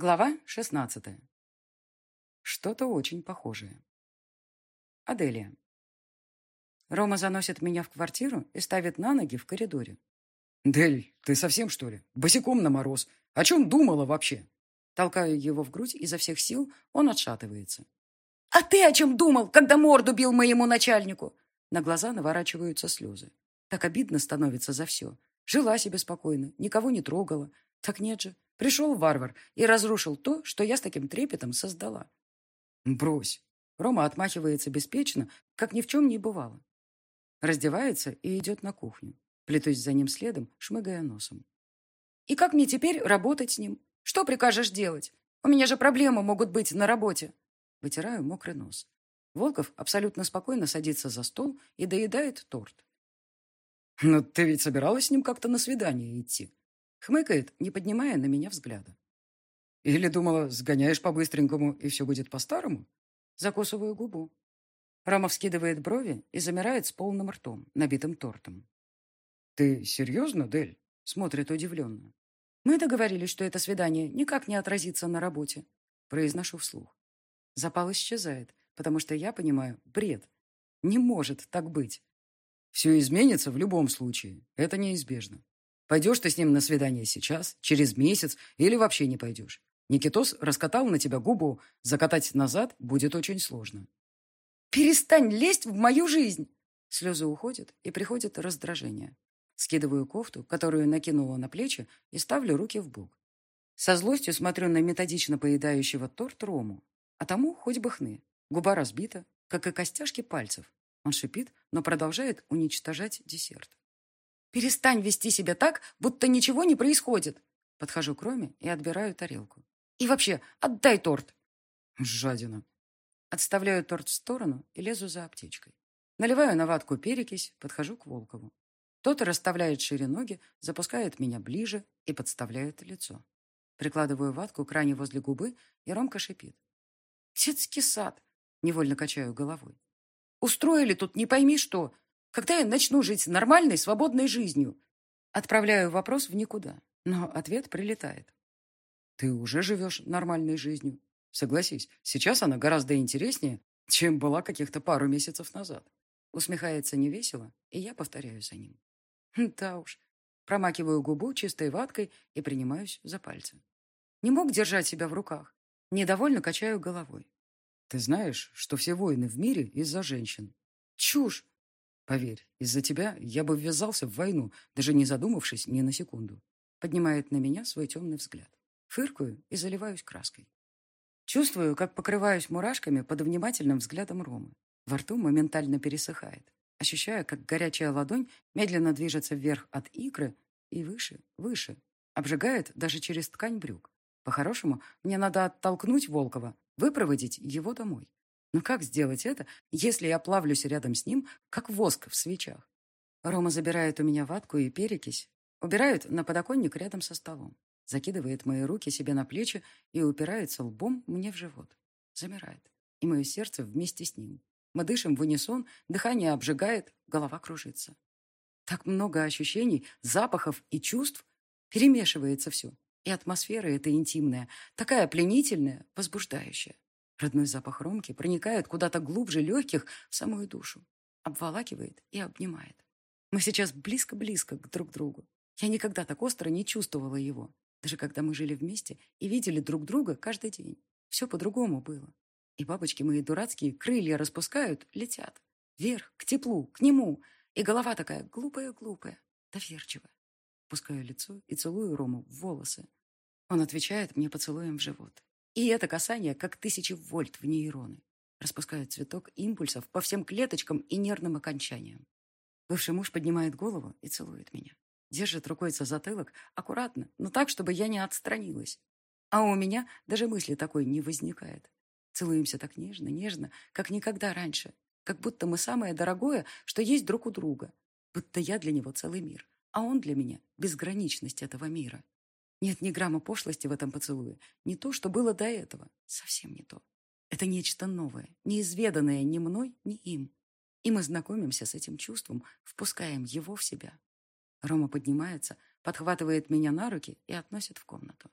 Глава 16. Что-то очень похожее. Аделия. Рома заносит меня в квартиру и ставит на ноги в коридоре. «Дель, ты совсем, что ли? Босиком на мороз. О чем думала вообще?» Толкаю его в грудь изо всех сил, он отшатывается. «А ты о чем думал, когда морду бил моему начальнику?» На глаза наворачиваются слезы. Так обидно становится за все. Жила себе спокойно, никого не трогала. Так нет же, пришел варвар и разрушил то, что я с таким трепетом создала. «Брось!» Рома отмахивается беспечно, как ни в чем не бывало. Раздевается и идет на кухню. Плетусь за ним следом, шмыгая носом. «И как мне теперь работать с ним? Что прикажешь делать? У меня же проблемы могут быть на работе». Вытираю мокрый нос. Волков абсолютно спокойно садится за стол и доедает торт. «Но ты ведь собиралась с ним как-то на свидание идти?» Хмыкает, не поднимая на меня взгляда. «Или думала, сгоняешь по-быстренькому, и все будет по-старому?» Закусываю губу. Рома вскидывает брови и замирает с полным ртом, набитым тортом. «Ты серьезно, Дель?» Смотрит удивленно. «Мы договорились, что это свидание никак не отразится на работе». Произношу вслух. Запал исчезает, потому что я понимаю, бред. Не может так быть. Все изменится в любом случае. Это неизбежно. Пойдешь ты с ним на свидание сейчас, через месяц или вообще не пойдешь. Никитос раскатал на тебя губу, закатать назад будет очень сложно. «Перестань лезть в мою жизнь!» Слезы уходят, и приходит раздражение. Скидываю кофту, которую накинула на плечи, и ставлю руки в бок. Со злостью смотрю на методично поедающего торт Рому. А тому хоть бы хны. Губа разбита, как и костяшки пальцев. Он шипит, но продолжает уничтожать десерт. «Перестань вести себя так, будто ничего не происходит!» Подхожу к Роме и отбираю тарелку. «И вообще, отдай торт!» «Жадина!» Отставляю торт в сторону и лезу за аптечкой. Наливаю на ватку перекись, подхожу к Волкову. Тот расставляет шире ноги, запускает меня ближе и подставляет лицо. Прикладываю ватку к ране возле губы, и Ромка шипит. «Детский сад!» Невольно качаю головой. «Устроили тут не пойми что. Когда я начну жить нормальной, свободной жизнью?» Отправляю вопрос в никуда, но ответ прилетает. «Ты уже живешь нормальной жизнью. Согласись, сейчас она гораздо интереснее, чем была каких-то пару месяцев назад». Усмехается невесело, и я повторяю за ним. Да уж. Промакиваю губу чистой ваткой и принимаюсь за пальцы. Не мог держать себя в руках. Недовольно качаю головой. Ты знаешь, что все войны в мире из-за женщин? Чушь! Поверь, из-за тебя я бы ввязался в войну, даже не задумавшись ни на секунду. Поднимает на меня свой темный взгляд. Фыркаю и заливаюсь краской. Чувствую, как покрываюсь мурашками под внимательным взглядом Ромы. Во рту моментально пересыхает. Ощущаю, как горячая ладонь медленно движется вверх от икры и выше, выше. Обжигает даже через ткань брюк. По-хорошему, мне надо оттолкнуть Волкова, выпроводить его домой. Но как сделать это, если я плавлюсь рядом с ним, как воск в свечах? Рома забирает у меня ватку и перекись, убирает на подоконник рядом со столом, закидывает мои руки себе на плечи и упирается лбом мне в живот. Замирает, и мое сердце вместе с ним. Мы дышим в унисон, дыхание обжигает, голова кружится. Так много ощущений, запахов и чувств. Перемешивается все. И атмосфера эта интимная, такая пленительная, возбуждающая. Родной запах Ромки проникает куда-то глубже легких в самую душу. Обволакивает и обнимает. Мы сейчас близко-близко друг другу. Я никогда так остро не чувствовала его. Даже когда мы жили вместе и видели друг друга каждый день. Все по-другому было. И бабочки мои дурацкие крылья распускают, летят. Вверх, к теплу, к нему. И голова такая глупая-глупая, доверчивая. Пускаю лицо и целую Рому в волосы. Он отвечает мне поцелуем в живот. И это касание, как тысячи вольт в нейроны. Распускает цветок импульсов по всем клеточкам и нервным окончаниям. Бывший муж поднимает голову и целует меня. Держит рукой за затылок, аккуратно, но так, чтобы я не отстранилась. А у меня даже мысли такой не возникает. Целуемся так нежно, нежно, как никогда раньше. Как будто мы самое дорогое, что есть друг у друга. Будто я для него целый мир, а он для меня безграничность этого мира. Нет ни грамма пошлости в этом поцелуе. Не то, что было до этого. Совсем не то. Это нечто новое, неизведанное ни мной, ни им. И мы знакомимся с этим чувством, впускаем его в себя. Рома поднимается, подхватывает меня на руки и относит в комнату.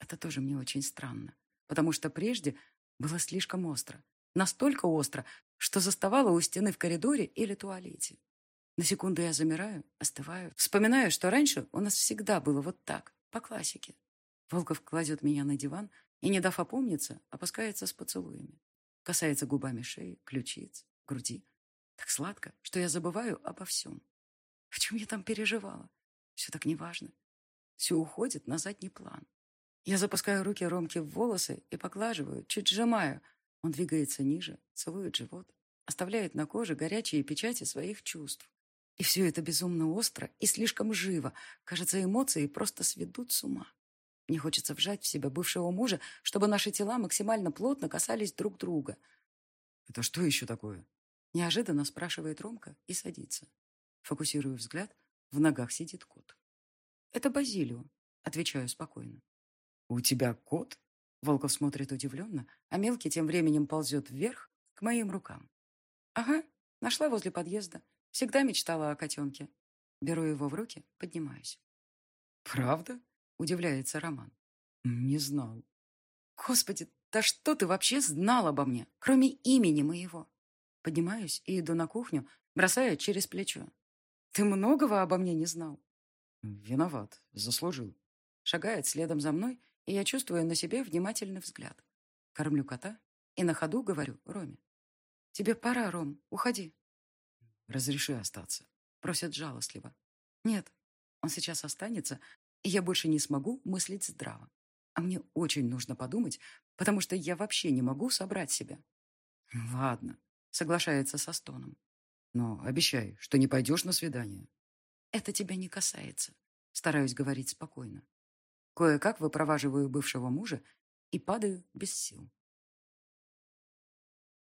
Это тоже мне очень странно, потому что прежде было слишком остро. Настолько остро, что заставало у стены в коридоре или туалете. На секунду я замираю, остываю, вспоминаю, что раньше у нас всегда было вот так, по классике. Волков кладет меня на диван и, не дав опомниться, опускается с поцелуями. Касается губами шеи, ключиц, груди. Так сладко, что я забываю обо всем. О чем я там переживала? Все так неважно. Все уходит на задний план. Я запускаю руки Ромки в волосы и поглаживаю, чуть сжимаю. Он двигается ниже, целует живот, оставляет на коже горячие печати своих чувств. И все это безумно остро и слишком живо. Кажется, эмоции просто сведут с ума. Мне хочется вжать в себя бывшего мужа, чтобы наши тела максимально плотно касались друг друга. «Это что еще такое?» Неожиданно спрашивает Ромка и садится. Фокусирую взгляд. В ногах сидит кот. «Это Базилио», — отвечаю спокойно. «У тебя кот?» Волков смотрит удивленно, а мелкий тем временем ползет вверх к моим рукам. «Ага, нашла возле подъезда. Всегда мечтала о котенке. Беру его в руки, поднимаюсь. «Правда?» — удивляется Роман. «Не знал». «Господи, да что ты вообще знал обо мне, кроме имени моего?» Поднимаюсь и иду на кухню, бросая через плечо. «Ты многого обо мне не знал?» «Виноват, заслужил». Шагает следом за мной, и я чувствую на себе внимательный взгляд. Кормлю кота и на ходу говорю Роме. «Тебе пора, Ром, уходи». «Разреши остаться», — просит жалостливо. «Нет, он сейчас останется, и я больше не смогу мыслить здраво. А мне очень нужно подумать, потому что я вообще не могу собрать себя». «Ладно», — соглашается со стоном. «Но обещай, что не пойдешь на свидание». «Это тебя не касается», — стараюсь говорить спокойно. Кое-как выпроваживаю бывшего мужа и падаю без сил.